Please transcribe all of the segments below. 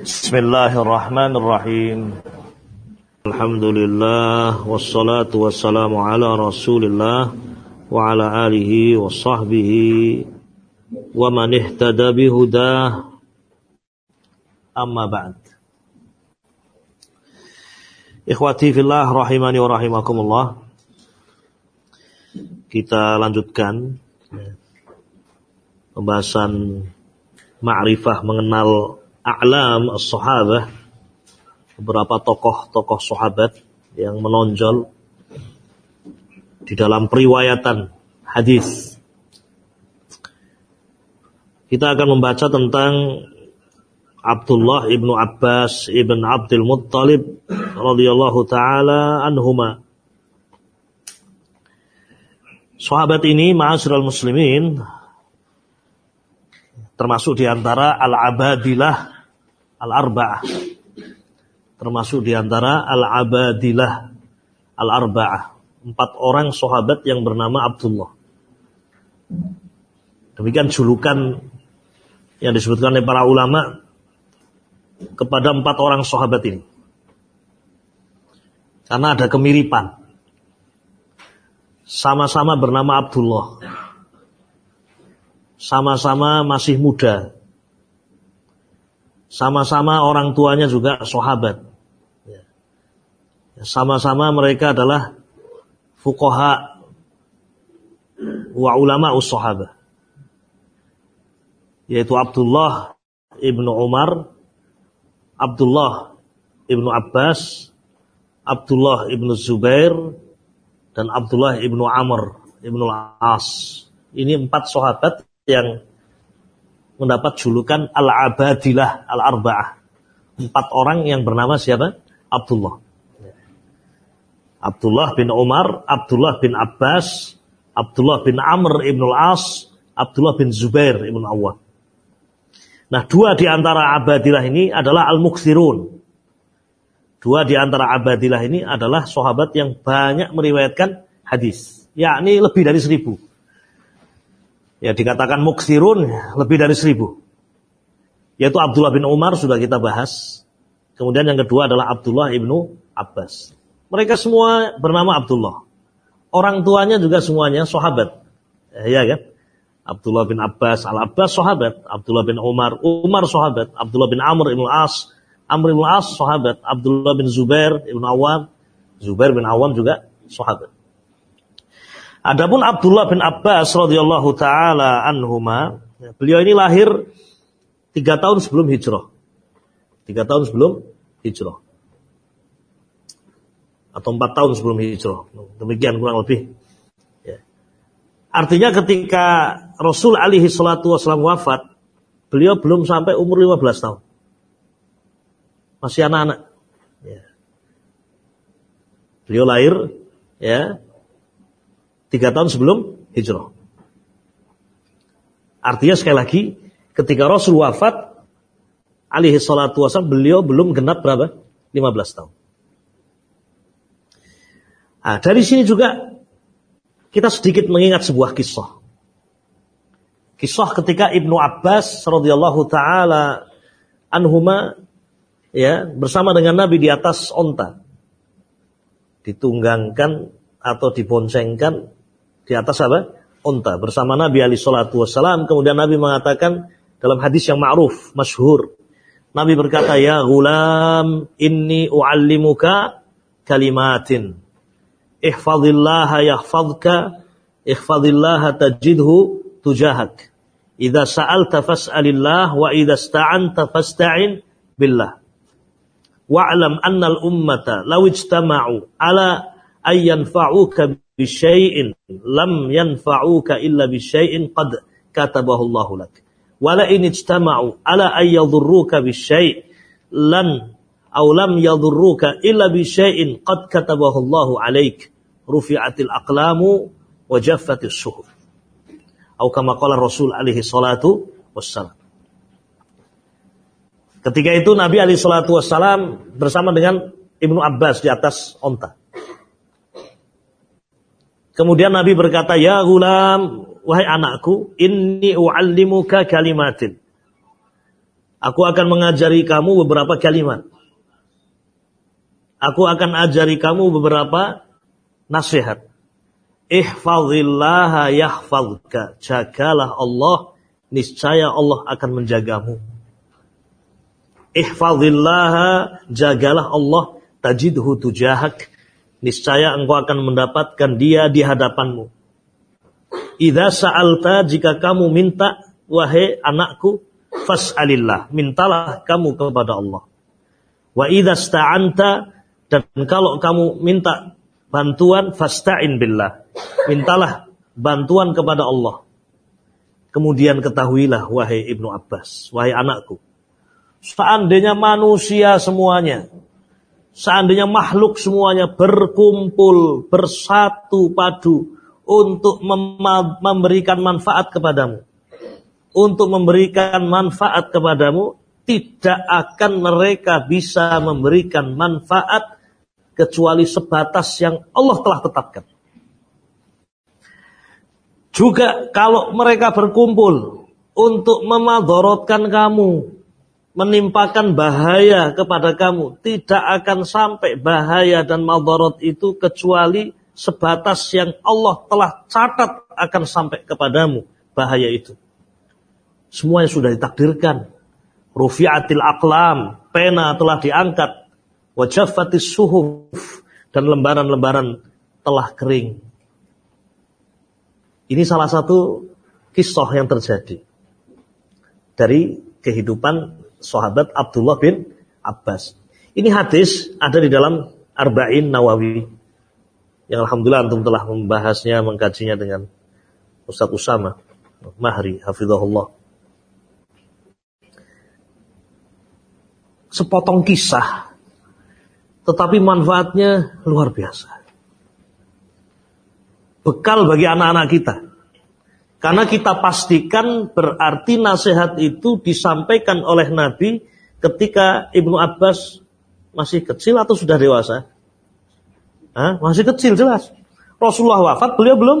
Bismillahirrahmanirrahim. Alhamdulillah wassalatu wassalamu ala Rasulillah wa ala alihi wa sahbihi wa man ihtada bihudah. Amma ba'd. Ikhwati fillah rahimani wa rahimakumullah. Kita lanjutkan pembahasan ma'rifah mengenal a'lam as-sahabah beberapa tokoh-tokoh sahabat yang menonjol di dalam periwayatan hadis. Kita akan membaca tentang Abdullah ibnu Abbas ibn Abdul Muttalib radhiyallahu taala anhuma. Sahabat ini ma'asyiral muslimin termasuk di antara al-abadilah al-arba'ah. Termasuk di antara al-abadilah al-arba'ah. Empat orang sahabat yang bernama Abdullah. Demikian julukan yang disebutkan oleh para ulama kepada empat orang sahabat ini. Karena ada kemiripan. Sama-sama bernama Abdullah sama-sama masih muda. Sama-sama orang tuanya juga sahabat. Ya. Sama-sama mereka adalah fukoha wa ulama us Yaitu Abdullah ibnu Umar, Abdullah ibnu Abbas, Abdullah ibnu Zubair, dan Abdullah ibnu Amr ibnu As. Ini empat sahabat yang mendapat julukan Al-Abadilah Al-Arba'ah. Empat orang yang bernama siapa? Abdullah. Abdullah bin Umar, Abdullah bin Abbas, Abdullah bin Amr ibn al-As, Abdullah bin Zubair ibn Awwam. Nah, dua di antara abadilah ini adalah al-mukthirun. Dua di antara abadilah ini adalah sahabat yang banyak meriwayatkan hadis. Yakni lebih dari seribu. Ya dikatakan muksirun lebih dari seribu. Yaitu Abdullah bin Umar sudah kita bahas. Kemudian yang kedua adalah Abdullah ibnu Abbas. Mereka semua bernama Abdullah. Orang tuanya juga semuanya sahabat. Ya kan? Abdullah bin Abbas, Al-Abbas sahabat, Abdullah bin Umar, Umar sahabat, Abdullah bin Amr ibn As, Amr ibn As sahabat, Abdullah bin Zubair ibn Awam, Zubair bin Awam juga sahabat. Adapun Abdullah bin Abbas radhiyallahu taala anhuma, beliau ini lahir tiga tahun sebelum hijrah. Tiga tahun sebelum hijrah. Atau empat tahun sebelum hijrah. Demikian kurang lebih. Ya. Artinya ketika Rasul alaihi salatu wasallam wafat, beliau belum sampai umur 15 tahun. Masih anak-anak. Ya. Beliau lahir ya Tiga tahun sebelum hijrah. Artinya sekali lagi, ketika Rasul wafat, alaihi salatu wasallam, beliau belum genap berapa? 15 tahun. Nah, dari sini juga kita sedikit mengingat sebuah kisah. Kisah ketika Ibnu Abbas radhiyallahu taala anhuma ya bersama dengan Nabi di atas onta ditunggangkan atau diboncengkan di atas apa? Unta bersama Nabi Ali Shallallahu Wasallam. Kemudian Nabi mengatakan dalam hadis yang ma'ruf, masyhur. Nabi berkata, Ya gulam, inni u'allimuka kalimatin. Ihfadillaha yahfadka, ihfadillaha tajidhu tujahak. Idza sa'alta fas'alillah wa idza sta'anta fasta'in billah. Wa'lam al-ummata law ijtama'u ala ayyan fa'uka bisyai'in lam yanfa'uka illa bisyai'in qad katabahu Allahu lak. Wala in ijtama'u ala ay yadhurruka bisyai' lan aw lam yadhurruka illa bisyai'in qad katabahu Allahu alaik. Rufi'atil aqlamu wa jaffatis suhuf. Atau kama qala Rasul alaihi salatu wassalam. Ketika itu Nabi alaihi salatu wassalam bersama dengan Ibnu Abbas di atas onta. Kemudian Nabi berkata, "Ya gulam, wahai anakku, inni u'allimuka kalimatin." Aku akan mengajari kamu beberapa kalimat. Aku akan ajari kamu beberapa nasihat. Ihfazillaha yahfazka. Jagalah Allah, niscaya Allah akan menjagamu. Ihfazillaha, jagalah Allah, tajidhu tujahak. Niscaya engkau akan mendapatkan dia di hadapanmu. Idza sa'alta jika kamu minta wahai anakku fas'alillah mintalah kamu kepada Allah. Wa idza sta'anta dan kalau kamu minta bantuan fasta'in billah. Mintalah bantuan kepada Allah. Kemudian ketahuilah wahai Ibnu Abbas, wahai anakku. Seandainya manusia semuanya, seandainya makhluk semuanya berkumpul, bersatu padu untuk memberikan manfaat kepadamu. Untuk memberikan manfaat kepadamu, tidak akan mereka bisa memberikan manfaat kecuali sebatas yang Allah telah tetapkan. Juga kalau mereka berkumpul untuk memadorotkan kamu, menimpakan bahaya kepada kamu, tidak akan sampai bahaya dan madorot itu kecuali sebatas yang Allah telah catat akan sampai kepadamu bahaya itu. Semuanya sudah ditakdirkan. Rufi'atil aklam, pena telah diangkat, wajafatis suhuf dan lembaran-lembaran telah kering. Ini salah satu kisah yang terjadi dari kehidupan sahabat Abdullah bin Abbas. Ini hadis ada di dalam Arba'in Nawawi. Yang Alhamdulillah antum telah membahasnya, mengkajinya dengan Ustaz Usama Mahri, Hafizahullah. Sepotong kisah tetapi manfaatnya luar biasa. Bekal bagi anak-anak kita. Karena kita pastikan berarti nasihat itu disampaikan oleh Nabi ketika Ibnu Abbas masih kecil atau sudah dewasa? Hah? Masih kecil jelas. Rasulullah wafat, beliau belum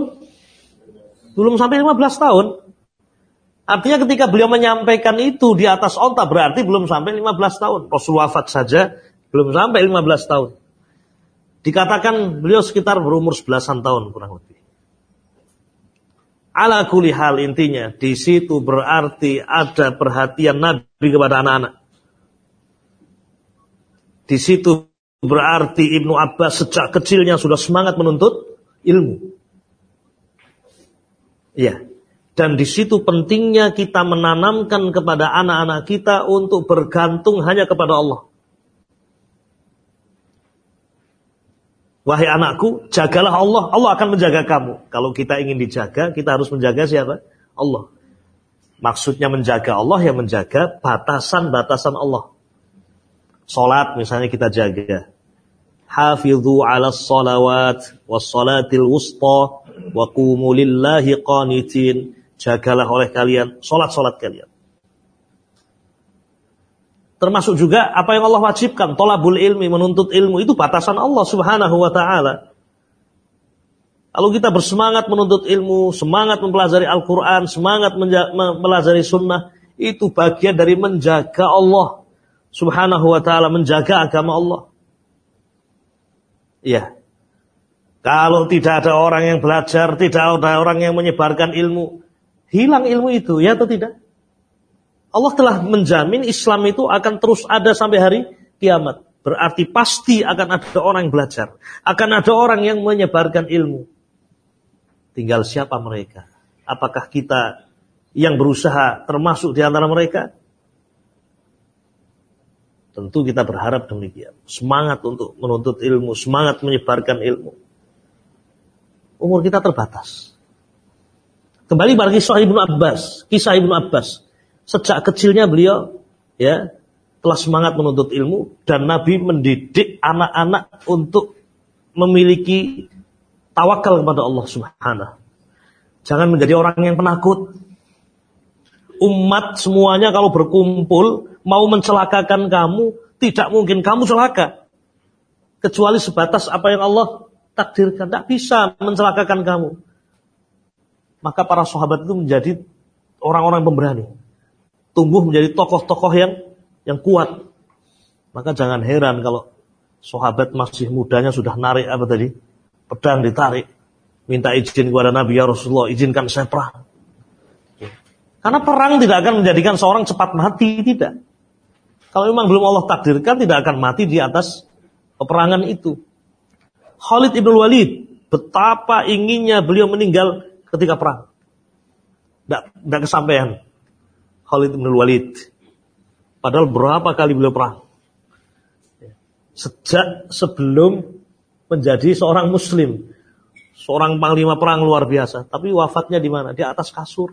belum sampai 15 tahun. Artinya ketika beliau menyampaikan itu di atas onta berarti belum sampai 15 tahun. Rasul wafat saja belum sampai 15 tahun. Dikatakan beliau sekitar berumur sebelasan tahun kurang lebih. Ala kuli hal intinya, di situ berarti ada perhatian Nabi kepada anak-anak. Di situ berarti Ibnu Abbas sejak kecilnya sudah semangat menuntut ilmu. Iya. Dan di situ pentingnya kita menanamkan kepada anak-anak kita untuk bergantung hanya kepada Allah. Wahai anakku, jagalah Allah, Allah akan menjaga kamu. Kalau kita ingin dijaga, kita harus menjaga siapa? Allah. Maksudnya menjaga Allah yang menjaga batasan-batasan Allah. Salat misalnya kita jaga. Hafidhu ala salawat was salatil wusta wa qumu lillahi qanitin. Jagalah oleh kalian salat-salat kalian. Termasuk juga apa yang Allah wajibkan, tolabul ilmi, menuntut ilmu itu batasan Allah Subhanahu wa taala. Kalau kita bersemangat menuntut ilmu, semangat mempelajari Al-Quran, semangat mempelajari sunnah, itu bagian dari menjaga Allah subhanahu wa ta'ala, menjaga agama Allah. Iya. Kalau tidak ada orang yang belajar, tidak ada orang yang menyebarkan ilmu, hilang ilmu itu, ya atau tidak? Allah telah menjamin Islam itu akan terus ada sampai hari kiamat. Berarti pasti akan ada orang yang belajar. Akan ada orang yang menyebarkan ilmu. Tinggal siapa mereka? Apakah kita yang berusaha termasuk di antara mereka? Tentu kita berharap demikian. Semangat untuk menuntut ilmu, semangat menyebarkan ilmu. Umur kita terbatas. Kembali pada kisah Ibnu Abbas. Kisah Ibnu Abbas sejak kecilnya beliau ya telah semangat menuntut ilmu dan Nabi mendidik anak-anak untuk memiliki tawakal kepada Allah Subhanahu. Jangan menjadi orang yang penakut. Umat semuanya kalau berkumpul mau mencelakakan kamu, tidak mungkin kamu celaka. Kecuali sebatas apa yang Allah takdirkan. Tidak bisa mencelakakan kamu. Maka para sahabat itu menjadi orang-orang pemberani tumbuh menjadi tokoh-tokoh yang yang kuat. Maka jangan heran kalau sahabat masih mudanya sudah narik apa tadi? Pedang ditarik. Minta izin kepada Nabi ya Rasulullah, izinkan saya perang. Karena perang tidak akan menjadikan seorang cepat mati, tidak. Kalau memang belum Allah takdirkan, tidak akan mati di atas peperangan itu. Khalid ibn Walid, betapa inginnya beliau meninggal ketika perang. Tidak, tidak kesampaian. Khalid ibn Walid. Padahal berapa kali beliau perang. Sejak sebelum menjadi seorang muslim. Seorang panglima perang luar biasa. Tapi wafatnya di mana? Di atas kasur.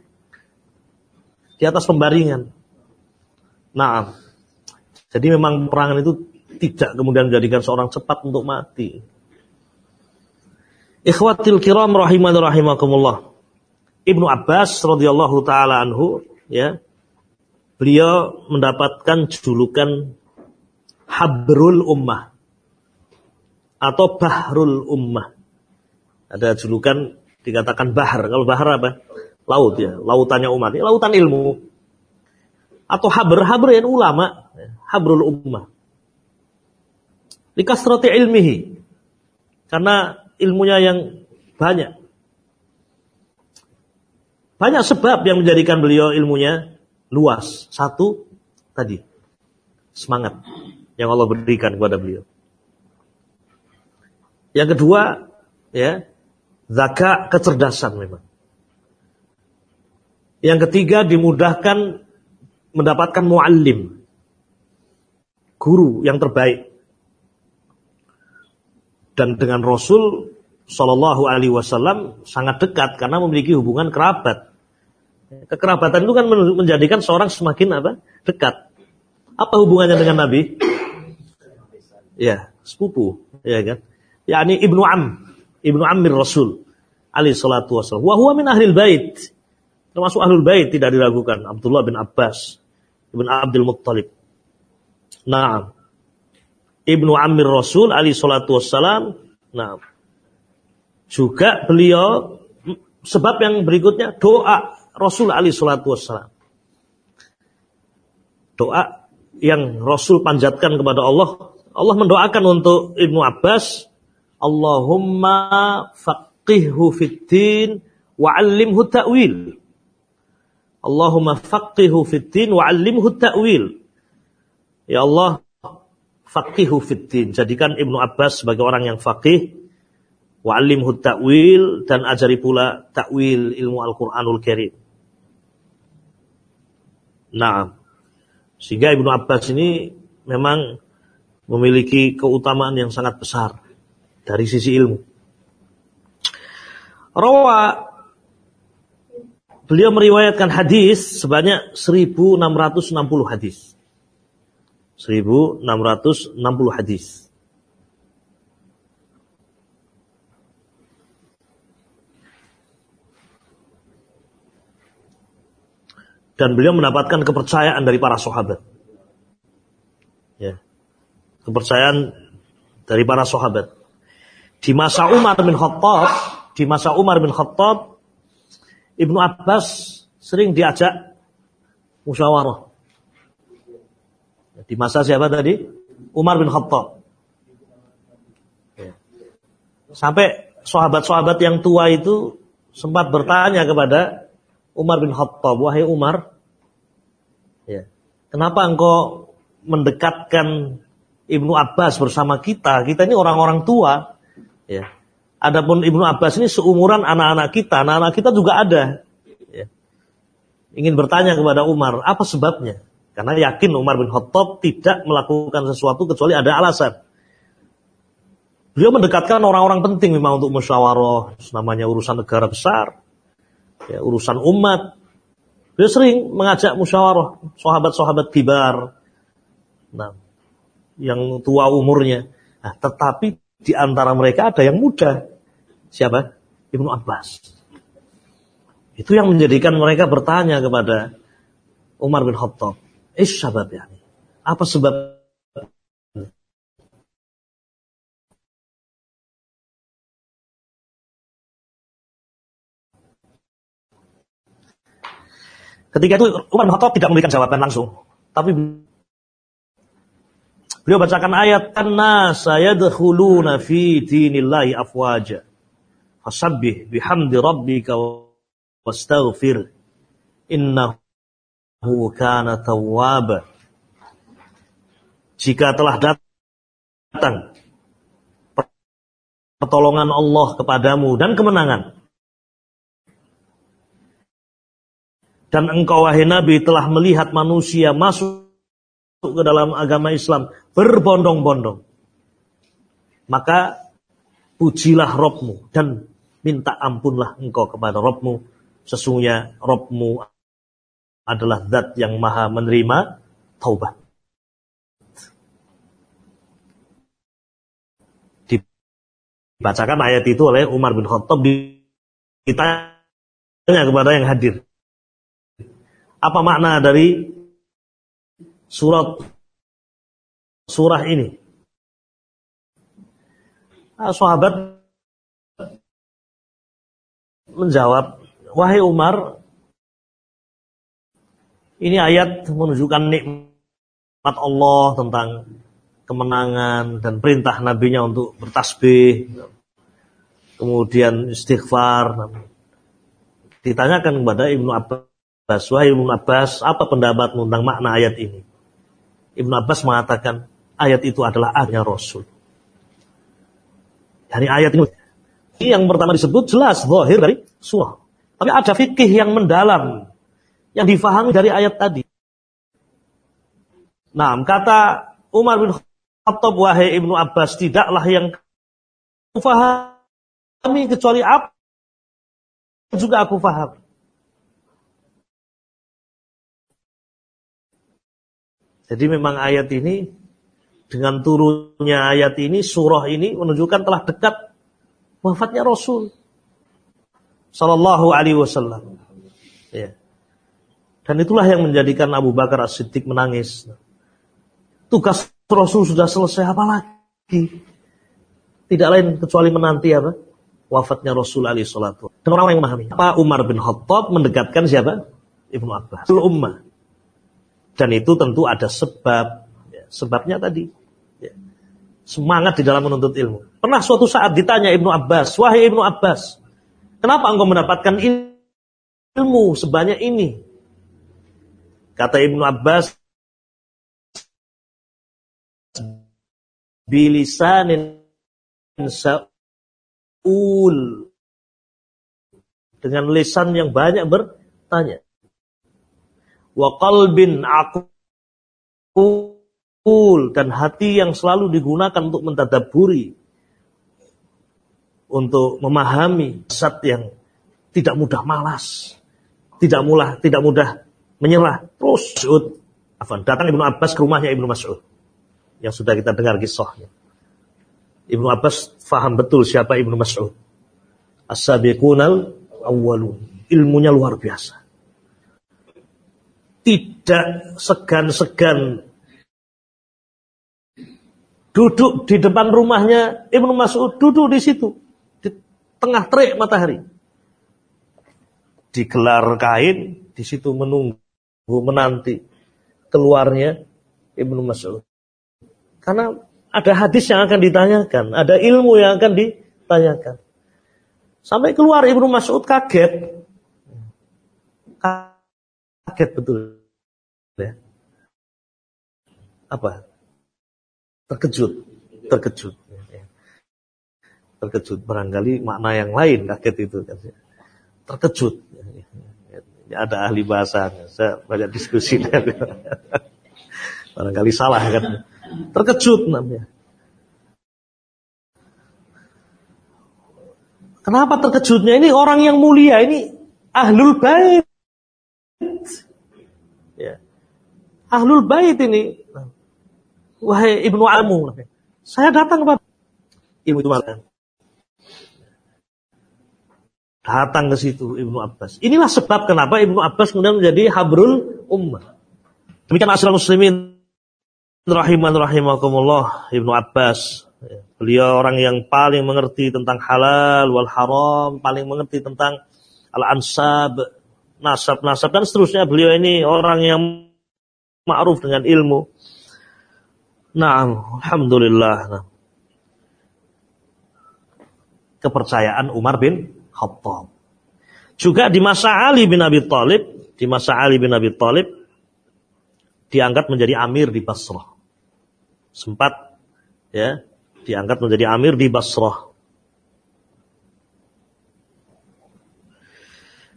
Di atas pembaringan. Nah, jadi memang perangan itu tidak kemudian menjadikan seorang cepat untuk mati. Ikhwatil kiram rahimah rahimakumullah. Ibnu Abbas radhiyallahu taala anhu ya beliau mendapatkan julukan Habrul Ummah atau Bahrul Ummah. Ada julukan dikatakan bahar. Kalau bahar apa? Laut ya, lautannya umat. Ya, lautan ilmu. Atau habr, habr yang ulama. Habrul Ummah. Likasrati ilmihi. Karena ilmunya yang banyak. Banyak sebab yang menjadikan beliau ilmunya luas. Satu, tadi. Semangat yang Allah berikan kepada beliau. Yang kedua, ya, zakat kecerdasan memang. Yang ketiga dimudahkan mendapatkan muallim. Guru yang terbaik. Dan dengan Rasul Shallallahu Alaihi Wasallam sangat dekat karena memiliki hubungan kerabat. Kekerabatan itu kan menjadikan seorang semakin apa? Dekat. Apa hubungannya dengan Nabi? Ya, sepupu, ya kan? yakni Ibnu Am, Ibnu Amir Rasul alaihi salatu wasallam. Wa huwa min ahlil bait. Termasuk ahlul bait tidak diragukan. Abdullah bin Abbas, Ibn Abdul Muttalib. Naam. Ibnu Amir Rasul alaihi salatu wassalam. Nah. Juga beliau sebab yang berikutnya doa Rasul alaihi salatu wassalam. Doa yang Rasul panjatkan kepada Allah. Allah mendoakan untuk Ibnu Abbas Allahumma faqihhu fiddin wa 'allimhu ta'wil. Allahumma faqihhu fiddin wa 'allimhu ta'wil. Ya Allah, faqihhu fiddin. Jadikan Ibnu Abbas sebagai orang yang faqih wa 'allimhu ta'wil dan ajari pula ta'wil ilmu Al-Qur'anul Karim. Nah, sehingga Ibnu Abbas ini memang memiliki keutamaan yang sangat besar dari sisi ilmu. Rawa beliau meriwayatkan hadis sebanyak 1660 hadis. 1660 hadis. Dan beliau mendapatkan kepercayaan dari para sahabat. Ya. Kepercayaan dari para sahabat. Di masa Umar bin Khattab, di masa Umar bin Khattab, Ibnu Abbas sering diajak musyawarah. Di masa siapa tadi? Umar bin Khattab. Sampai sahabat-sahabat yang tua itu sempat bertanya kepada Umar bin Khattab, wahai Umar, ya, kenapa engkau mendekatkan Ibnu Abbas bersama kita? Kita ini orang-orang tua. Ya. Adapun Ibnu Abbas ini seumuran anak-anak kita, anak-anak kita juga ada. Ya. Ingin bertanya kepada Umar, apa sebabnya? Karena yakin Umar bin Khattab tidak melakukan sesuatu kecuali ada alasan. Beliau mendekatkan orang-orang penting memang untuk musyawarah, namanya urusan negara besar, ya, urusan umat. Beliau sering mengajak musyawarah sahabat-sahabat kibar, nah, yang tua umurnya. Nah, tetapi di antara mereka ada yang muda. Siapa? Ibnu Abbas. Itu yang menjadikan mereka bertanya kepada Umar bin Khattab. Ish sabab ya. Apa sebab Ketika itu Umar bin Khattab tidak memberikan jawaban langsung, tapi beliau bacakan ayat an-nasa yadkhuluna fi dinillahi afwaja. Fasabbih bihamdi rabbika wastaghfir innahu kana tawwaba. Jika telah datang pertolongan Allah kepadamu dan kemenangan Dan engkau wahai Nabi telah melihat manusia masuk ke dalam agama Islam berbondong-bondong. Maka pujilah Robmu dan minta ampunlah engkau kepada Robmu. Sesungguhnya Robmu adalah zat yang maha menerima taubat. Dibacakan ayat itu oleh Umar bin Khattab ditanya kepada yang hadir. Apa makna dari surat surah ini? Nah, sahabat menjawab, wahai Umar, ini ayat menunjukkan nikmat Allah tentang kemenangan dan perintah nabinya untuk bertasbih, kemudian istighfar. Ditanyakan kepada Ibnu Abbas Abbas, wahai Ibnu Abbas, apa pendapatmu tentang makna ayat ini? Ibnu Abbas mengatakan, ayat itu adalah ayatnya Rasul. Dari ayat ini, ini yang pertama disebut jelas, zahir dari surah. Tapi ada fikih yang mendalam, yang difahami dari ayat tadi. Nah, kata Umar bin Khattab, wahai Ibnu Abbas, tidaklah yang fahami kecuali apa juga aku fahami. Jadi memang ayat ini dengan turunnya ayat ini surah ini menunjukkan telah dekat wafatnya Rasul sallallahu alaihi wasallam. Ya. Dan itulah yang menjadikan Abu Bakar As-Siddiq menangis. Tugas Rasul sudah selesai apa lagi? Tidak lain kecuali menanti apa? Wafatnya Rasul alaihi salatu. Dan orang-orang yang memahami. Apa Umar bin Khattab mendekatkan siapa? Ibnu Abbas. Ummah. Dan itu tentu ada sebab. Ya, sebabnya tadi. Ya, semangat di dalam menuntut ilmu. Pernah suatu saat ditanya Ibnu Abbas, wahai Ibnu Abbas, kenapa engkau mendapatkan ilmu sebanyak ini? Kata Ibnu Abbas, bilisanin sa'ul dengan lisan yang banyak bertanya wa qalbin aqul dan hati yang selalu digunakan untuk mentadaburi untuk memahami zat yang tidak mudah malas, tidak mudah tidak mudah menyerah. Terus Mas'ud, datang Ibnu Abbas ke rumahnya Ibnu Mas'ud yang sudah kita dengar kisahnya. Ibnu Abbas faham betul siapa Ibnu Mas'ud. As-sabiqunal awwalun. Ilmunya luar biasa tidak segan-segan. Duduk di depan rumahnya Ibnu Mas'ud duduk di situ di tengah terik matahari. Digelar kain di situ menunggu menanti keluarnya Ibnu Mas'ud. Karena ada hadis yang akan ditanyakan ada ilmu yang akan ditanyakan. Sampai keluar Ibnu Mas'ud kaget kaget betul ya. Apa? Terkejut, terkejut. Ya. Terkejut barangkali makna yang lain kaget itu kan. Terkejut. Ya, ada ahli bahasa, saya banyak diskusi. barangkali salah kan. Terkejut namanya. Kenapa terkejutnya? Ini orang yang mulia, ini ahlul bait. Ahlul bait ini. Wahai Ibnu Amu. Saya datang kepada Ibnu itu Datang ke situ Ibnu Abbas. Inilah sebab kenapa Ibnu Abbas kemudian menjadi habrul ummah. Demikian asal muslimin rahiman rahimakumullah Ibnu Abbas. Beliau orang yang paling mengerti tentang halal wal haram, paling mengerti tentang al-ansab, nasab-nasab dan seterusnya. Beliau ini orang yang ma'ruf dengan ilmu. Nah, alhamdulillah. Nah. Kepercayaan Umar bin Khattab. Juga di masa Ali bin Abi Thalib, di masa Ali bin Abi Thalib diangkat menjadi amir di Basrah. Sempat ya, diangkat menjadi amir di Basrah.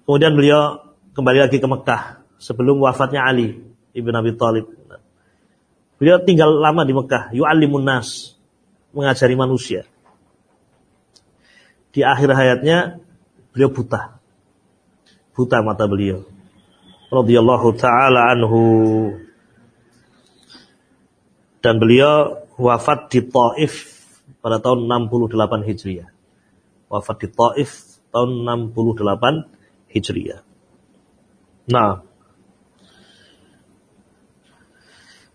Kemudian beliau kembali lagi ke Mekah sebelum wafatnya Ali ibn Abi Thalib. Beliau tinggal lama di Mekah, yu'allimun nas, mengajari manusia. Di akhir hayatnya beliau buta buta mata beliau. Radhiyallahu taala anhu. Dan beliau wafat di Taif pada tahun 68 Hijriah. Wafat di Taif tahun 68 Hijriah. Nah,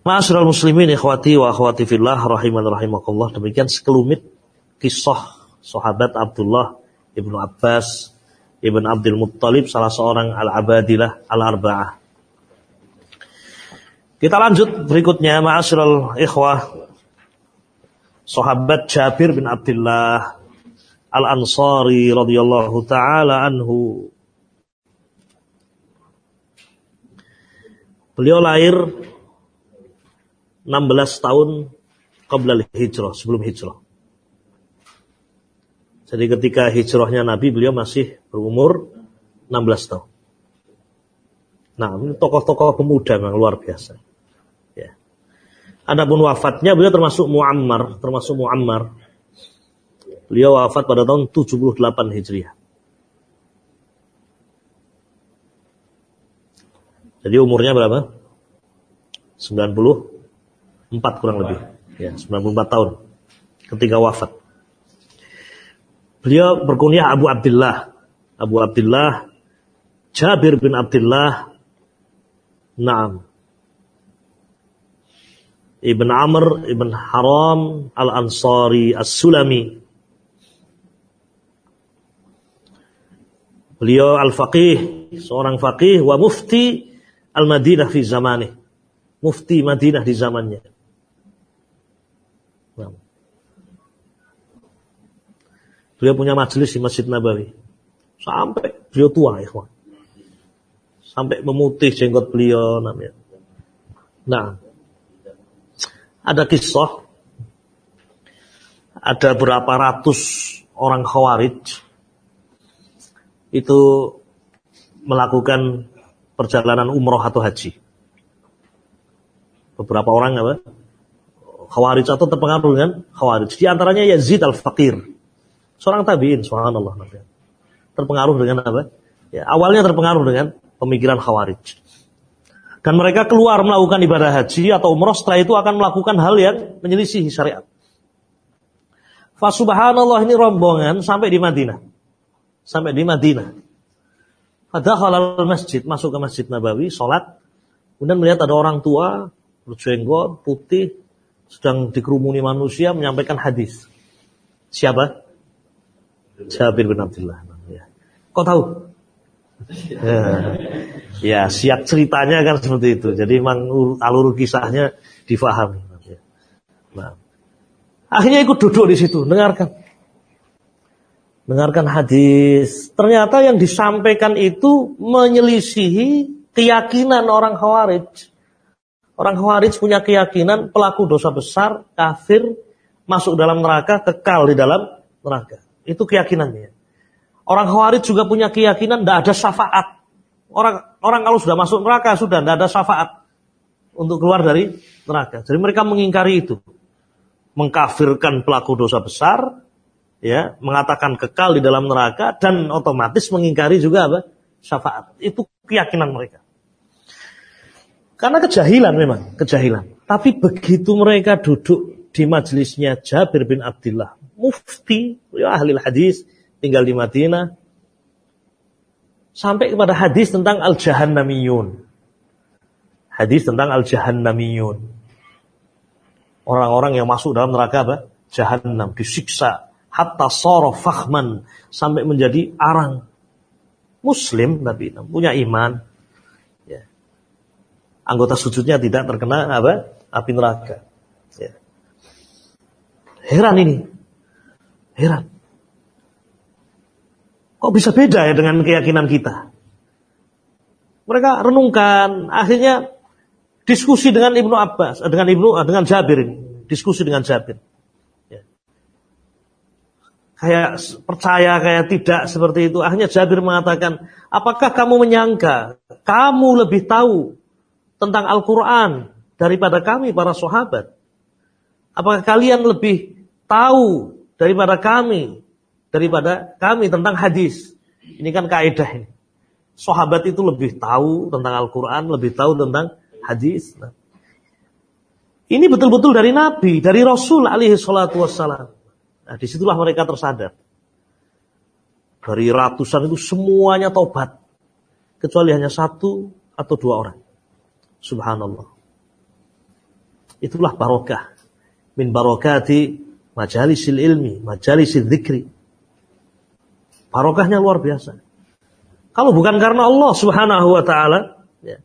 Ma'asyiral muslimin ikhwati wa akhwati fillah rahiman rahimakumullah demikian sekelumit kisah sahabat Abdullah Ibnu Abbas Ibn Abdul Muttalib salah seorang al-abadilah al-arba'ah. Kita lanjut berikutnya ma'asyiral ikhwah sahabat Jabir bin Abdullah Al-Ansari radhiyallahu taala anhu. Beliau lahir 16 tahun qabla hijrah, sebelum hijrah. Jadi ketika hijrahnya Nabi beliau masih berumur 16 tahun. Nah, ini tokoh-tokoh pemuda yang luar biasa. Ya. Adapun wafatnya beliau termasuk Muammar, termasuk Muammar. Beliau wafat pada tahun 78 Hijriah. Jadi umurnya berapa? 94 kurang lebih. Ya, 94 tahun ketika wafat. Beliau berkunyah Abu Abdullah. Abu Abdullah Jabir bin Abdullah Naam Ibn Amr Ibn Haram Al-Ansari As-Sulami Beliau al-faqih, seorang faqih wa mufti al-Madinah fi zamanih. Mufti Madinah di zamannya. Beliau punya majelis di Masjid Nabawi. Sampai beliau tua ya, Sampai memutih jenggot beliau namanya. Nah, ada kisah ada berapa ratus orang khawarij itu melakukan perjalanan umroh atau haji. Beberapa orang apa? Khawarij atau terpengaruh dengan khawarij. Di antaranya Yazid al-Faqir. Seorang tabiin, subhanallah. Terpengaruh dengan apa? Ya, awalnya terpengaruh dengan pemikiran khawarij. Dan mereka keluar melakukan ibadah haji atau umroh setelah itu akan melakukan hal yang menyelisih syariat. Fasubhanallah ini rombongan sampai di Madinah. Sampai di Madinah. Ada halal masjid, masuk ke masjid Nabawi, sholat. Kemudian melihat ada orang tua, berjenggot, putih, sedang dikerumuni manusia menyampaikan hadis. Siapa? Jabir bin Abdullah. Ya. Kau tahu? Ya. ya, siap ceritanya kan seperti itu. Jadi memang alur kisahnya difahami. Nah. Akhirnya ikut duduk di situ, dengarkan. Dengarkan hadis. Ternyata yang disampaikan itu menyelisihi keyakinan orang Khawarij. Orang Khawarij punya keyakinan pelaku dosa besar, kafir, masuk dalam neraka, kekal di dalam neraka. Itu keyakinannya. Orang Khawarij juga punya keyakinan tidak ada syafaat. Orang orang kalau sudah masuk neraka sudah tidak ada syafaat untuk keluar dari neraka. Jadi mereka mengingkari itu. Mengkafirkan pelaku dosa besar, ya, mengatakan kekal di dalam neraka dan otomatis mengingkari juga apa? syafaat. Itu keyakinan mereka. Karena kejahilan memang, kejahilan. Tapi begitu mereka duduk di majelisnya Jabir bin Abdullah, mufti, ya ahli hadis, tinggal di Madinah. Sampai kepada hadis tentang al-jahannamiyun. Hadis tentang al-jahannamiyun. Orang-orang yang masuk dalam neraka apa? Jahannam, disiksa. Hatta soro fakhman. Sampai menjadi arang. Muslim Nabi, punya iman. Ya. Anggota sujudnya tidak terkena apa? Api neraka. Ya. Heran ini. Heran. Kok bisa beda ya dengan keyakinan kita? Mereka renungkan, akhirnya diskusi dengan Ibnu Abbas, eh, dengan Ibnu eh, dengan Jabir ini, diskusi dengan Jabir. Ya. Kayak percaya, kayak tidak seperti itu. Akhirnya Jabir mengatakan, apakah kamu menyangka kamu lebih tahu tentang Al-Quran daripada kami para sahabat? Apakah kalian lebih tahu daripada kami daripada kami tentang hadis. Ini kan kaidah ini. Sahabat itu lebih tahu tentang Al-Quran, lebih tahu tentang hadis. Nah, ini betul-betul dari Nabi, dari Rasul alaihi salatu wassalam. Nah, di situlah mereka tersadar. Dari ratusan itu semuanya tobat. Kecuali hanya satu atau dua orang. Subhanallah. Itulah barokah. Min barokati majalisil ilmi, majalisil zikri. Barokahnya luar biasa. Kalau bukan karena Allah Subhanahu wa taala, ya.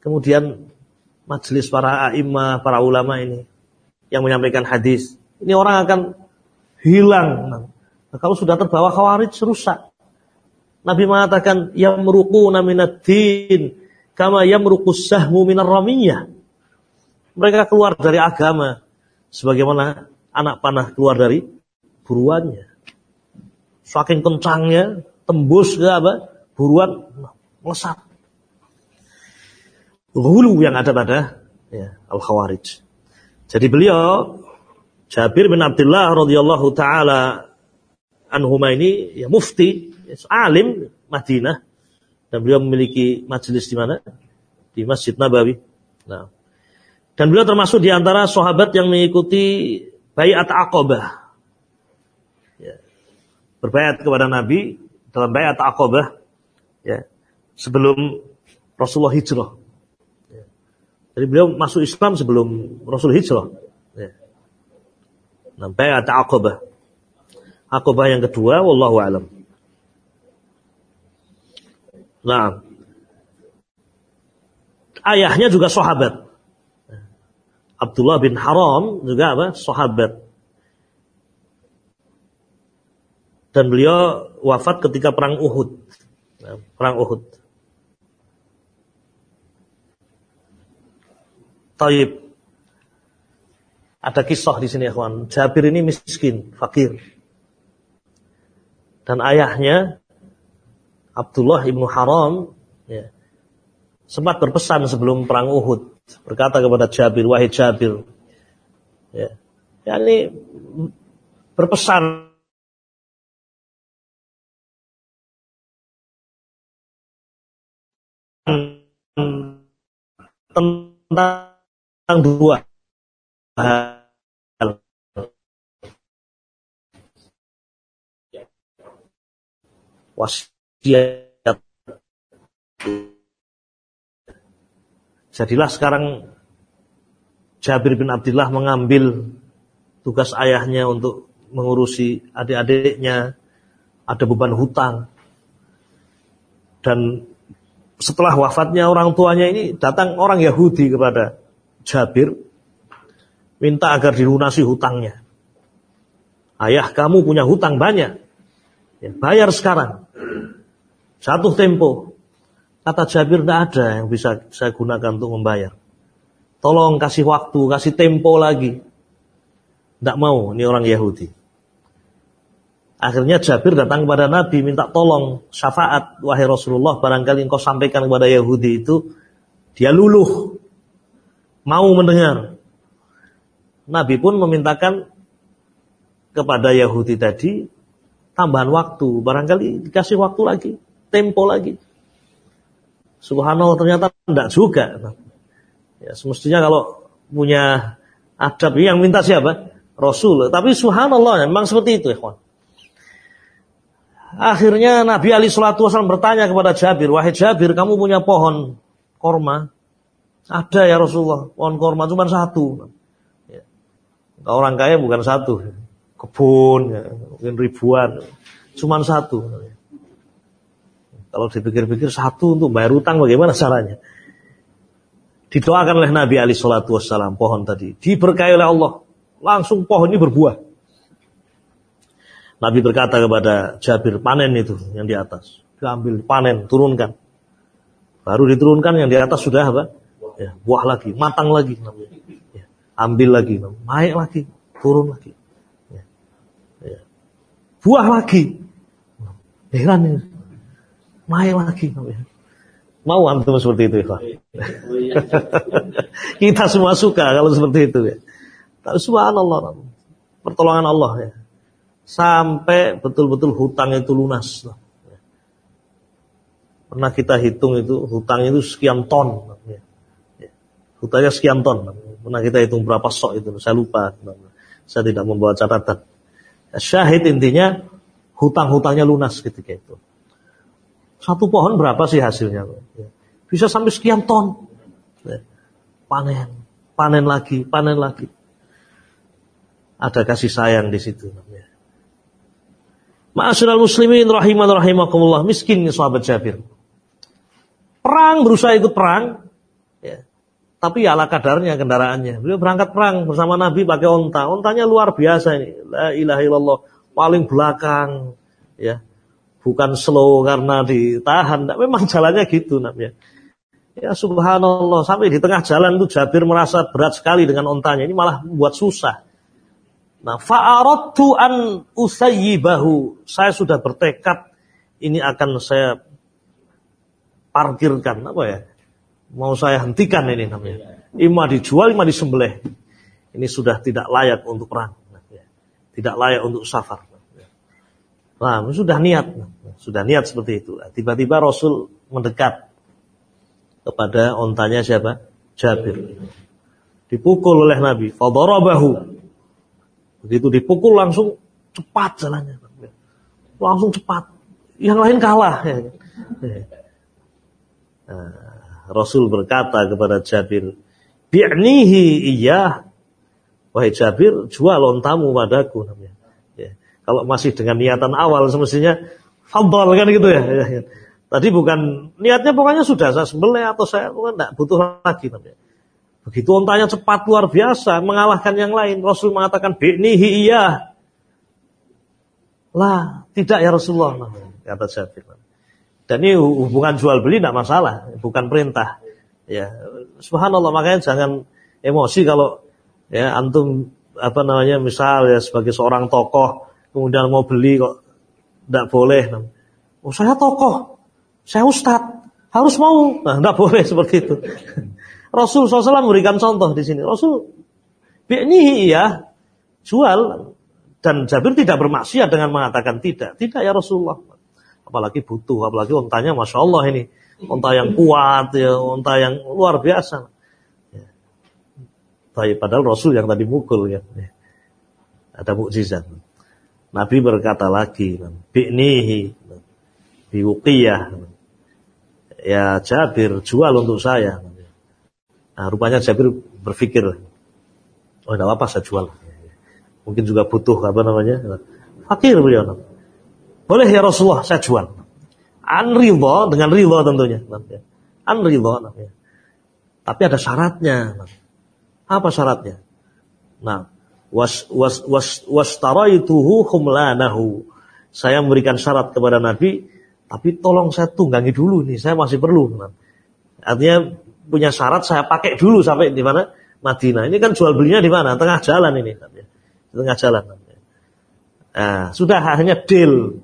Kemudian majelis para a'immah, para ulama ini yang menyampaikan hadis, ini orang akan hilang. Nah, kalau sudah terbawa khawarij rusak. Nabi mengatakan yamruquna minad-din kama yamruqus sahmu minar ramiyah. Mereka keluar dari agama sebagaimana anak panah keluar dari buruannya. Saking kencangnya, tembus ke apa? Buruan melesat. Hulu yang ada pada ya, Al-Khawarij. Jadi beliau Jabir bin Abdullah radhiyallahu taala anhuma ini ya mufti, ya, alim Madinah dan beliau memiliki majelis di mana? Di Masjid Nabawi. Nah. Dan beliau termasuk di antara sahabat yang mengikuti Bayat Aqabah berbayat kepada Nabi dalam bayat Aqabah ya sebelum Rasulullah hijrah. Ya. Jadi beliau masuk Islam sebelum Rasul hijrah. Ya. Nah, bayat Aqabah. Aqabah yang kedua wallahu alam. Nah, ayahnya juga sahabat. Abdullah bin Haram juga apa? Sahabat. dan beliau wafat ketika perang Uhud. Nah, perang Uhud. Taib. Ada kisah di sini ya kawan. Jabir ini miskin, fakir. Dan ayahnya Abdullah ibnu Haram ya, sempat berpesan sebelum perang Uhud berkata kepada Jabir, wahai Jabir, ya, ini berpesan tentang dua hal. Wasiat. Jadilah sekarang Jabir bin Abdullah mengambil tugas ayahnya untuk mengurusi adik-adiknya, ada beban hutang. Dan setelah wafatnya orang tuanya ini datang orang Yahudi kepada Jabir minta agar dilunasi hutangnya. Ayah kamu punya hutang banyak. Ya, bayar sekarang. Satu tempo. Kata Jabir tidak ada yang bisa saya gunakan untuk membayar. Tolong kasih waktu, kasih tempo lagi. Tidak mau, ini orang Yahudi. Akhirnya Jabir datang kepada Nabi minta tolong syafaat wahai Rasulullah barangkali engkau sampaikan kepada Yahudi itu dia luluh mau mendengar. Nabi pun memintakan kepada Yahudi tadi tambahan waktu, barangkali dikasih waktu lagi, tempo lagi. Subhanallah ternyata tidak juga. Ya, semestinya kalau punya adab yang minta siapa? Rasul. Tapi subhanallah memang seperti itu, ya, Akhirnya Nabi Ali Shallallahu Wasallam bertanya kepada Jabir, wahai Jabir, kamu punya pohon korma? Ada ya Rasulullah, pohon korma cuma satu. Ya. Orang kaya bukan satu, kebun, ya. mungkin ribuan, cuma satu. Kalau dipikir-pikir satu untuk bayar utang bagaimana caranya? Didoakan oleh Nabi Ali Shallallahu Wasallam pohon tadi. Diberkahi oleh Allah. Langsung pohon ini berbuah. Nabi berkata kepada Jabir panen itu yang di atas. Diambil panen turunkan. Baru diturunkan yang di atas sudah apa? Ya, buah lagi matang lagi. Ya, ambil lagi naik lagi turun lagi. Ya, ya. buah lagi. Heran ini naik lagi mau antum seperti itu ya kita semua suka kalau seperti itu ya tapi subhanallah pertolongan Allah ya sampai betul-betul hutang itu lunas. Pernah kita hitung itu hutang itu sekian ton. Hutangnya sekian ton. Pernah kita hitung berapa sok itu, saya lupa. Saya tidak membawa catatan. Syahid intinya hutang-hutangnya lunas ketika itu. Satu pohon berapa sih hasilnya? Bisa sampai sekian ton. Panen, panen lagi, panen lagi. Ada kasih sayang di situ. Ma'asyiral muslimin rahiman rahimakumullah. Miskin sahabat Jabir. Perang berusaha itu perang. Ya. Tapi ya ala kadarnya kendaraannya. Beliau berangkat perang bersama Nabi pakai onta. Ontanya luar biasa ini. La ilaha illallah. Paling belakang. Ya. Bukan slow karena ditahan. Memang jalannya gitu namanya. Ya subhanallah. Sampai di tengah jalan itu Jabir merasa berat sekali dengan ontanya. Ini malah buat susah. Nah, fa'aradtu an usayyibahu. Saya sudah bertekad ini akan saya parkirkan apa ya? Mau saya hentikan ini namanya. Ima dijual, ima disembelih. Ini sudah tidak layak untuk perang. Tidak layak untuk safar. Nah, sudah niat. Sudah niat seperti itu. Tiba-tiba Rasul mendekat kepada ontanya siapa? Jabir. Dipukul oleh Nabi. Fadarabahu. Begitu dipukul langsung cepat jalannya. Langsung cepat. Yang lain kalah. Nah, Rasul berkata kepada Jabir, Bi'nihi iya. Wahai Jabir, jual ontamu padaku. Namanya. Kalau masih dengan niatan awal semestinya, fadal kan gitu ya. ya, ya. Tadi bukan niatnya pokoknya sudah saya sembelih atau saya bukan tidak butuh lagi namanya. Begitu ontanya cepat luar biasa, mengalahkan yang lain. Rasul mengatakan, Bi'nihi iya. Lah, tidak ya Rasulullah. Kata Jabir. Dan ini hubungan jual beli tidak masalah, bukan perintah. Ya, subhanallah makanya jangan emosi kalau ya antum apa namanya misal ya sebagai seorang tokoh kemudian mau beli kok tidak boleh. Oh saya tokoh, saya ustad, harus mau. Nah, tidak boleh seperti itu. Rasul SAW memberikan contoh di sini. Rasul ini iya jual dan Jabir tidak bermaksiat dengan mengatakan tidak. Tidak ya Rasulullah. Apalagi butuh, apalagi ontanya Masya Allah ini. Onta yang kuat, ya, onta yang luar biasa. Ya. Tapi padahal Rasul yang tadi mukul ya. Ada mukjizat. Nabi berkata lagi, bi'nihi, biwuqiyah. Ya Jabir, jual untuk saya. Nah, rupanya Jabir berpikir, oh tidak apa saya jual. Mungkin juga butuh apa namanya, fakir beliau. Boleh ya Rasulullah saya jual. An ridho dengan ridho tentunya. An ridho namanya. Tapi ada syaratnya. Apa syaratnya? Nah, was was was taraituhu khumlanahu. Saya memberikan syarat kepada Nabi, tapi tolong saya tunggangi dulu nih, saya masih perlu. Artinya punya syarat saya pakai dulu sampai di mana Madinah. Ini kan jual belinya di mana? Tengah jalan ini. Tengah jalan. Nah, sudah hanya deal.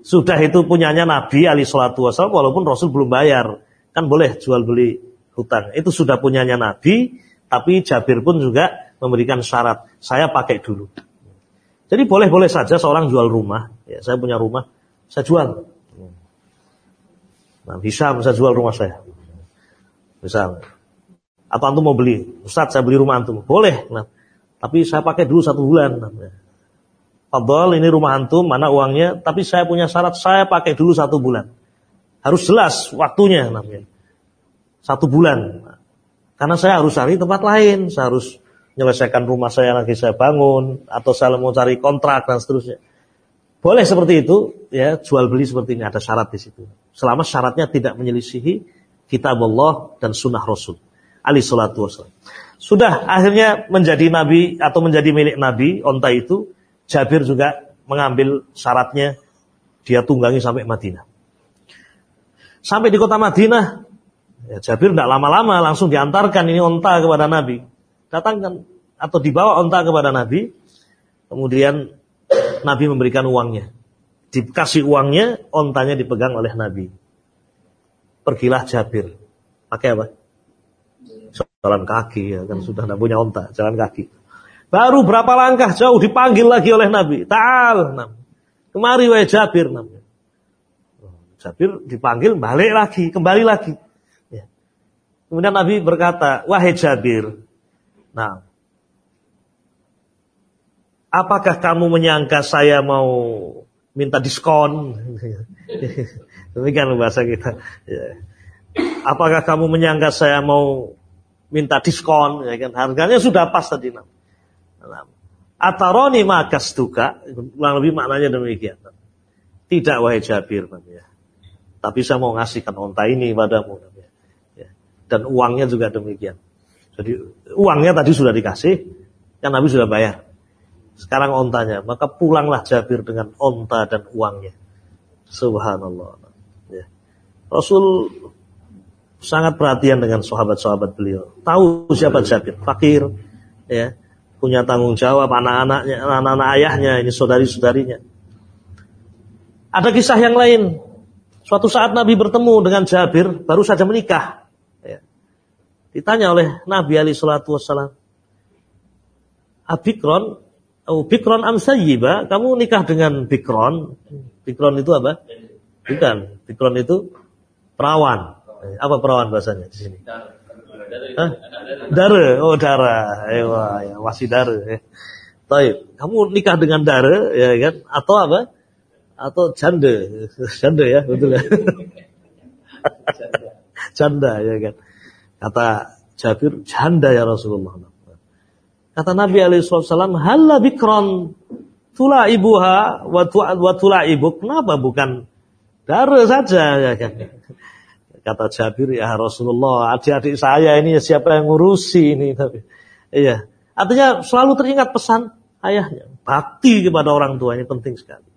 Sudah itu punyanya Nabi Ali Shallallahu Wasallam walaupun Rasul belum bayar. Kan boleh jual beli hutang. Itu sudah punyanya Nabi, tapi Jabir pun juga memberikan syarat. Saya pakai dulu. Jadi boleh-boleh saja seorang jual rumah. Ya, saya punya rumah, saya jual. Nah, bisa bisa jual rumah saya. Misal. Atau antum mau beli. Ustaz saya beli rumah antum. Boleh. Nah, tapi saya pakai dulu satu bulan. Fadol ini rumah antum, mana uangnya. Tapi saya punya syarat, saya pakai dulu satu bulan. Harus jelas waktunya. Satu bulan. Karena saya harus cari tempat lain. Saya harus menyelesaikan rumah saya lagi saya bangun. Atau saya mau cari kontrak dan seterusnya. Boleh seperti itu, ya jual beli seperti ini ada syarat di situ. Selama syaratnya tidak menyelisihi kitab Allah dan sunnah Rasul. Ali salatu wassalam. Sudah akhirnya menjadi nabi atau menjadi milik nabi onta itu. Jabir juga mengambil syaratnya dia tunggangi sampai Madinah. Sampai di kota Madinah, ya Jabir tidak lama-lama langsung diantarkan ini onta kepada Nabi. Datangkan atau dibawa onta kepada Nabi. Kemudian Nabi memberikan uangnya. Dikasih uangnya, ontanya dipegang oleh Nabi. Pergilah Jabir. Pakai apa? Jalan kaki ya kan sudah tidak punya onta, jalan kaki. Baru berapa langkah jauh dipanggil lagi oleh Nabi. Ta'al. Kemari wahai Jabir namanya. Jabir dipanggil balik lagi, kembali lagi. Ya. Kemudian Nabi berkata, wahai Jabir. Nah, apakah kamu menyangka saya mau minta diskon? Demikian bahasa kita. Ya. Apakah kamu menyangka saya mau minta diskon? Ya kan? Harganya sudah pas tadi. Nah. Ataroni makas tuka, kurang lebih maknanya demikian. Tidak wahai Jabir, ya. tapi saya mau ngasihkan onta ini padamu. Ya. Dan uangnya juga demikian. Jadi uangnya tadi sudah dikasih, yang Nabi sudah bayar. Sekarang ontanya, maka pulanglah Jabir dengan onta dan uangnya. Subhanallah. Ya. Rasul sangat perhatian dengan sahabat-sahabat beliau. Tahu siapa Jabir, fakir, ya, punya tanggung jawab anak-anaknya, anak-anak ayahnya, ini saudari-saudarinya. Ada kisah yang lain. Suatu saat Nabi bertemu dengan Jabir, baru saja menikah. Ya. Ditanya oleh Nabi Ali Shallallahu Wasallam, Abikron Oh, bikron am sayyiba, kamu nikah dengan bikron. Bikron itu apa? Bukan, bikron itu perawan. Apa perawan bahasanya di sini? Dare, oh dara. Ayo, ya, masih dare. Ya. Kamu nikah dengan dare, ya kan? Atau apa? Atau janda, janda ya, betul ya. janda ya kan. Kata Jabir, janda ya Rasulullah. Kata Nabi Alaihissalam, Halla bikron tula ibuha wa tula ibu. Kenapa bukan darah saja? Kata Jabir, ya Rasulullah, adik-adik saya ini siapa yang ngurusi ini? Tapi, iya. Artinya selalu teringat pesan ayahnya. Bakti kepada orang tuanya penting sekali.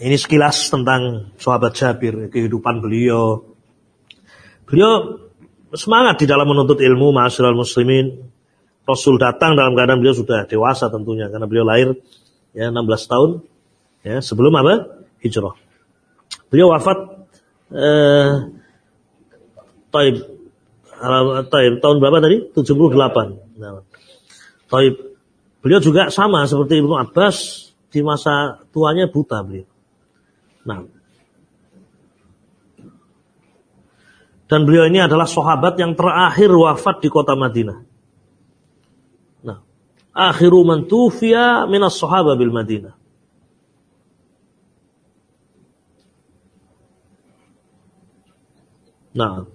Ini sekilas tentang sahabat Jabir, kehidupan beliau. Beliau semangat di dalam menuntut ilmu, ma'asyiral muslimin. Rasul datang dalam keadaan beliau sudah dewasa tentunya karena beliau lahir ya 16 tahun ya sebelum apa? Hijrah. Beliau wafat eh Taib Taib tahun berapa tadi? 78. Nah, Taib. Beliau juga sama seperti Ibnu Abbas di masa tuanya buta beliau. Nah. Dan beliau ini adalah sahabat yang terakhir wafat di kota Madinah. Nah, akhiru man tufiya minas sahabat bil Madinah. Nah.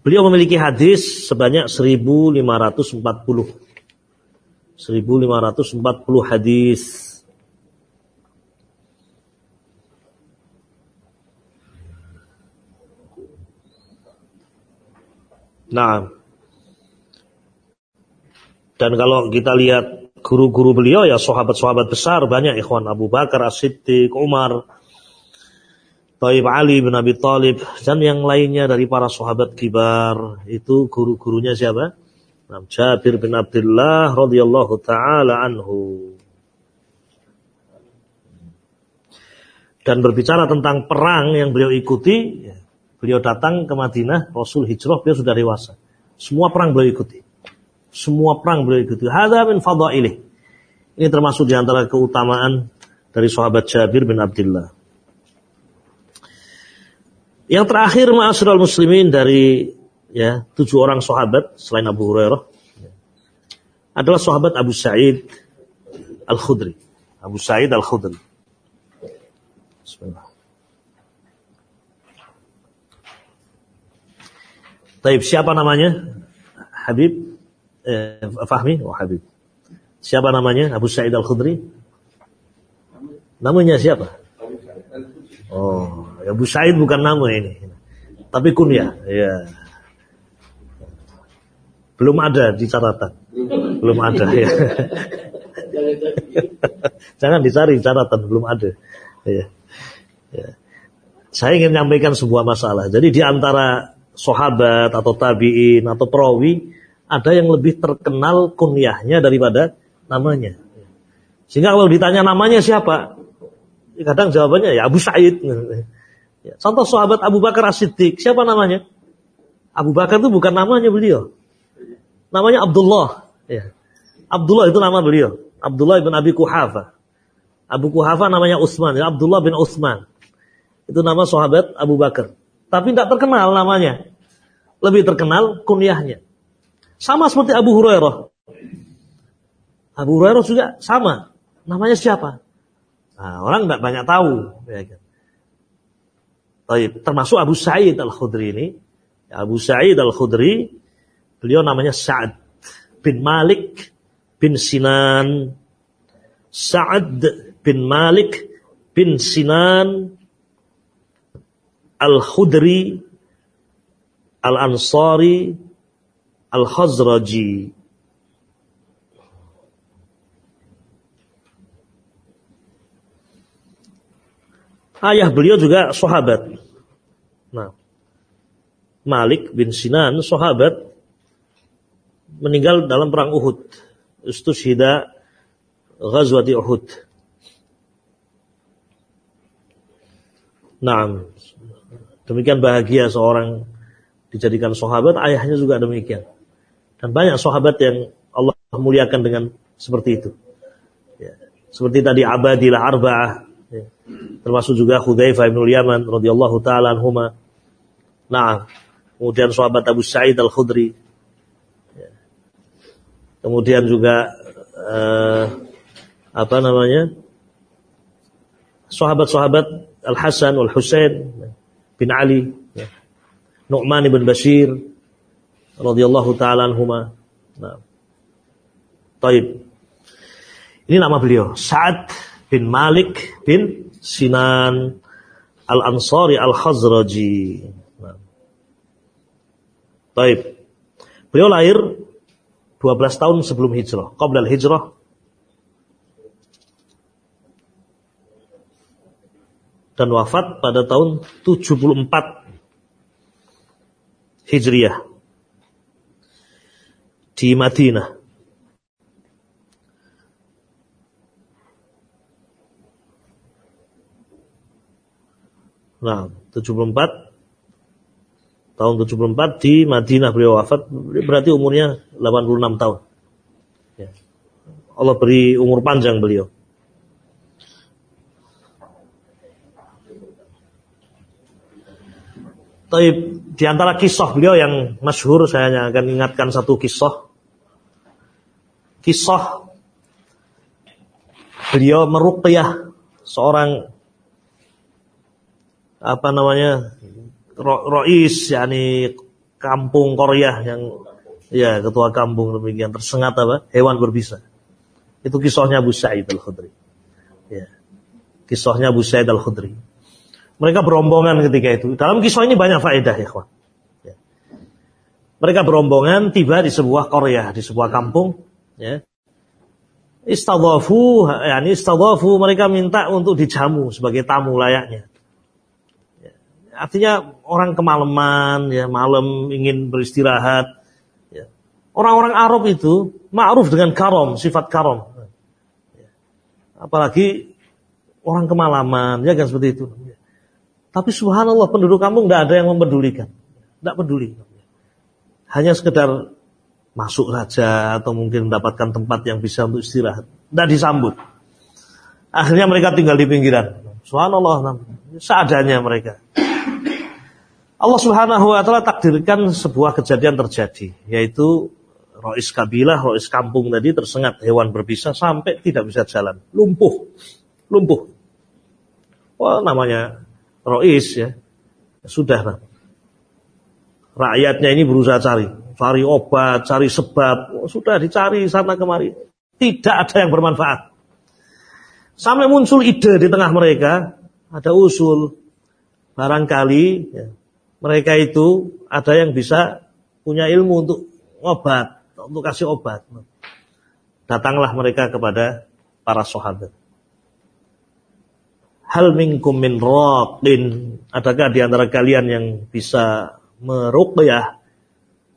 Beliau memiliki hadis sebanyak 1540. 1540 hadis. Nah, dan kalau kita lihat guru-guru beliau ya sahabat-sahabat besar banyak ikhwan Abu Bakar As-Siddiq, Umar, Taib Ali bin Abi Thalib dan yang lainnya dari para sahabat kibar itu guru-gurunya siapa? Jabir bin Abdullah radhiyallahu taala anhu. Dan berbicara tentang perang yang beliau ikuti, beliau datang ke Madinah, Rasul hijrah, beliau sudah dewasa. Semua perang beliau ikuti. Semua perang beliau ikuti. Hadza min fadailih. Ini termasuk di antara keutamaan dari sahabat Jabir bin Abdullah. Yang terakhir ma'asyiral muslimin dari ya tujuh orang sahabat selain Abu Hurairah adalah sahabat Abu Sa'id Al Khudri. Abu Sa'id Al Khudri. Taib siapa namanya? Habib eh, Fahmi, oh Habib. Siapa namanya? Abu Sa'id Al Khudri. Namanya siapa? Oh, Abu Sa'id bukan nama ini. Tapi kunyah, ya. Belum ada di catatan. Belum ada ya. Jangan dicari catatan, belum ada. Ya. Ya. Saya ingin menyampaikan sebuah masalah. Jadi di antara sahabat atau tabiin atau perawi ada yang lebih terkenal kunyahnya daripada namanya. Sehingga kalau ditanya namanya siapa, kadang jawabannya ya Abu Said. Ya, contoh sahabat Abu Bakar As-Siddiq, siapa namanya? Abu Bakar itu bukan namanya beliau. Namanya Abdullah. Ya. Abdullah itu nama beliau. Abdullah bin Abi Kuhafa. Abu Kuhafa namanya Utsman. Ya, Abdullah bin Utsman. Itu nama sahabat Abu Bakar. Tapi tidak terkenal namanya. Lebih terkenal kunyahnya. Sama seperti Abu Hurairah. Abu Hurairah juga sama. Namanya siapa? Nah, orang tidak banyak tahu. Ya kan? Termasuk Abu Sa'id Al-Khudri ini. Abu Sa'id Al-Khudri Beliau namanya Sa'ad bin Malik bin Sinan. Sa'ad bin Malik bin Sinan Al-Khudri Al-Ansari Al-Khazraji. Ayah beliau juga sahabat. Nah, Malik bin Sinan sahabat meninggal dalam perang Uhud. Istushida Ghazwati Uhud. Nah, demikian bahagia seorang dijadikan sahabat, ayahnya juga demikian. Dan banyak sahabat yang Allah muliakan dengan seperti itu. Ya. Seperti tadi Abadilah Arba'ah, ya. termasuk juga Hudzaifah bin Yaman radhiyallahu taala anhuma. Nah, kemudian sahabat Abu Sa'id Al-Khudri kemudian juga uh, apa namanya sahabat-sahabat Al Hasan Al Husain bin Ali, ya. Nu'man bin Bashir radhiyallahu taala anhuma. Nah. Taib. Ini nama beliau, Sa'ad bin Malik bin Sinan Al-Ansari Al-Khazraji. Nah. Taib. Beliau lahir 12 tahun sebelum hijrah, qabla hijrah. Dan wafat pada tahun 74 Hijriah di Madinah. Nah, 74 tahun 74 di Madinah beliau wafat berarti umurnya 86 tahun ya. Allah beri umur panjang beliau Tapi di antara kisah beliau yang masyhur saya hanya akan ingatkan satu kisah. Kisah beliau meruqyah seorang apa namanya Rois yakni kampung Korea yang ya ketua kampung demikian tersengat apa hewan berbisa. Itu kisahnya Abu Sa'id Al-Khudri. Ya. Kisahnya Abu Sa'id Al-Khudri. Mereka berombongan ketika itu. Dalam kisah ini banyak faedah ya, kawan. Ya. Mereka berombongan tiba di sebuah Korea, di sebuah kampung, ya. Istadhafu, yakni istadhafu mereka minta untuk dijamu sebagai tamu layaknya. Artinya orang kemalaman, ya malam ingin beristirahat. Ya. Orang-orang Arab itu ma'ruf dengan karom, sifat karom. Ya. Apalagi orang kemalaman, ya kan seperti itu. Ya. Tapi subhanallah penduduk kampung tidak ada yang mempedulikan. Tidak peduli. Hanya sekedar masuk saja atau mungkin mendapatkan tempat yang bisa untuk istirahat. Tidak disambut. Akhirnya mereka tinggal di pinggiran. Subhanallah, seadanya mereka. Allah Subhanahu wa taala takdirkan sebuah kejadian terjadi, yaitu Rois kabilah, Rois kampung tadi tersengat hewan berbisa sampai tidak bisa jalan, lumpuh, lumpuh. Wah namanya Rois ya, sudah lah. Rakyatnya ini berusaha cari, cari obat, cari sebab, sudah dicari sana kemari. Tidak ada yang bermanfaat. Sampai muncul ide di tengah mereka, ada usul, barangkali ya, mereka itu ada yang bisa punya ilmu untuk obat, untuk kasih obat. Datanglah mereka kepada para sahabat. Hal minkum min raqin, adakah di antara kalian yang bisa meruqyah?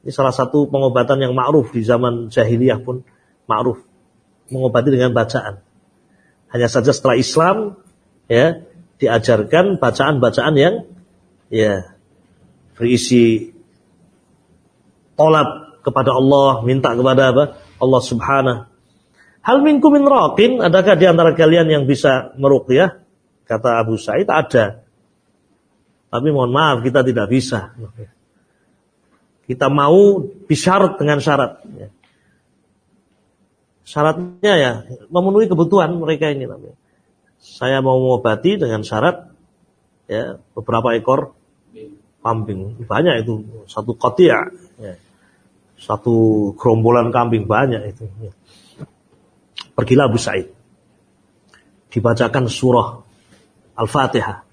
Ini salah satu pengobatan yang ma'ruf di zaman jahiliyah pun ma'ruf. Mengobati dengan bacaan. Hanya saja setelah Islam ya diajarkan bacaan-bacaan yang ya berisi tolak kepada Allah, minta kepada apa? Allah Subhanahu. Hal minkum min raqin, adakah di antara kalian yang bisa meruqyah? Kata Abu Sa'id ada. Tapi mohon maaf kita tidak bisa. Kita mau bisyarat dengan syarat. Ya. Syaratnya ya memenuhi kebutuhan mereka ini. Saya mau mengobati dengan syarat ya beberapa ekor kambing. Banyak itu. Satu kotia. Ya. satu gerombolan kambing. Banyak itu. Ya. pergilah Abu Sa'id. Dibacakan surah Al-Fatihah.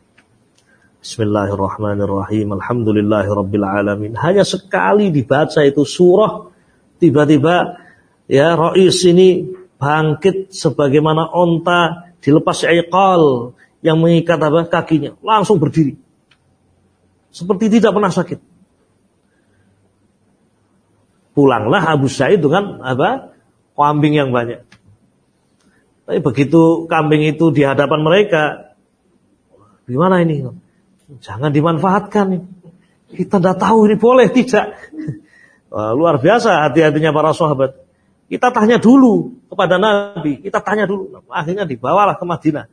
Bismillahirrahmanirrahim. Alhamdulillahirrabbilalamin hanya sekali dibaca itu surah tiba-tiba ya Rais ini bangkit sebagaimana onta dilepas iqal yang mengikat apa kakinya. Langsung berdiri seperti tidak pernah sakit pulanglah Abu Sa'id dengan apa kambing yang banyak tapi begitu kambing itu di hadapan mereka gimana ini jangan dimanfaatkan kita tidak tahu ini boleh tidak Wah, luar biasa hati-hatinya para sahabat kita tanya dulu kepada Nabi, kita tanya dulu. Akhirnya dibawalah ke Madinah.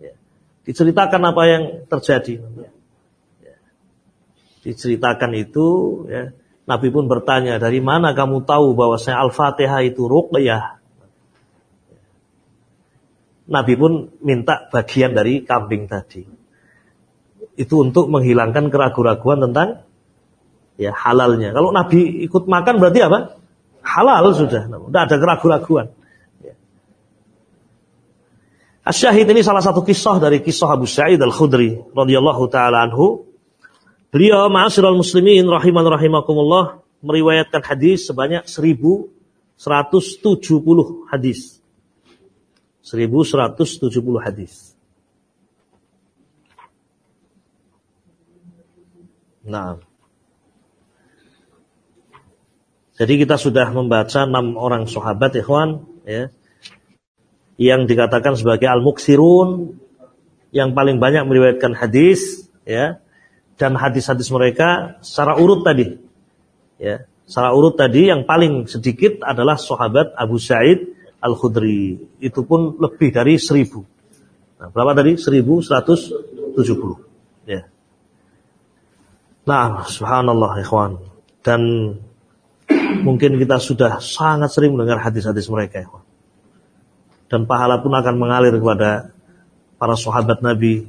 Ya. Diceritakan apa yang terjadi. Ya. Diceritakan itu, ya. Nabi pun bertanya, dari mana kamu tahu bahwa saya Al-Fatihah itu ruqyah? Nabi pun minta bagian dari kambing tadi. Itu untuk menghilangkan keraguan-keraguan tentang ya halalnya. Kalau Nabi ikut makan berarti apa? halal sudah, tidak ada keraguan-keraguan. Ya. Asyahid ini salah satu kisah dari kisah Abu Sa'id Al-Khudri radhiyallahu taala anhu. Beliau ma'asyiral muslimin rahiman rahimakumullah meriwayatkan hadis sebanyak 1170 hadis. 1170 hadis. Nah, jadi kita sudah membaca enam orang sahabat ikhwan ya yang dikatakan sebagai al-muksirun yang paling banyak meriwayatkan hadis ya dan hadis-hadis mereka secara urut tadi ya secara urut tadi yang paling sedikit adalah sahabat Abu Sa'id Al-Khudri itu pun lebih dari seribu nah, berapa tadi? 1170 ya nah subhanallah ikhwan dan mungkin kita sudah sangat sering mendengar hadis-hadis mereka. Ya. Dan pahala pun akan mengalir kepada para sahabat Nabi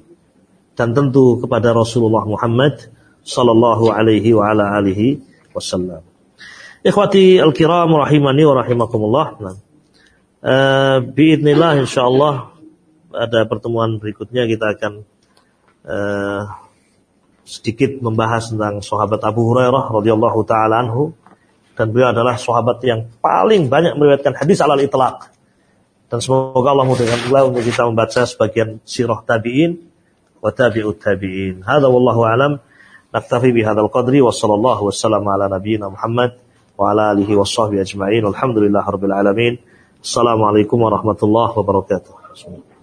dan tentu kepada Rasulullah Muhammad sallallahu alaihi wa ala alihi wasallam. Ikhwati al-kiram rahimani wa rahimakumullah. Nah, uh, biidnillah insyaallah ada pertemuan berikutnya kita akan uh, sedikit membahas tentang sahabat Abu Hurairah radhiyallahu taala anhu dan beliau adalah sahabat yang paling banyak meriwayatkan hadis alal itlaq. Dan semoga Allah mudahkan beliau untuk kita membaca sebagian sirah tabi'in wa tabi'ut tabi'in. Hadza wallahu alam. Naktafi bihadzal qadri wa sallallahu wasallam ala nabiyyina Muhammad wa ala alihi washabbihi ajma'in. Alhamdulillah rabbil alamin. Assalamualaikum warahmatullahi wabarakatuh.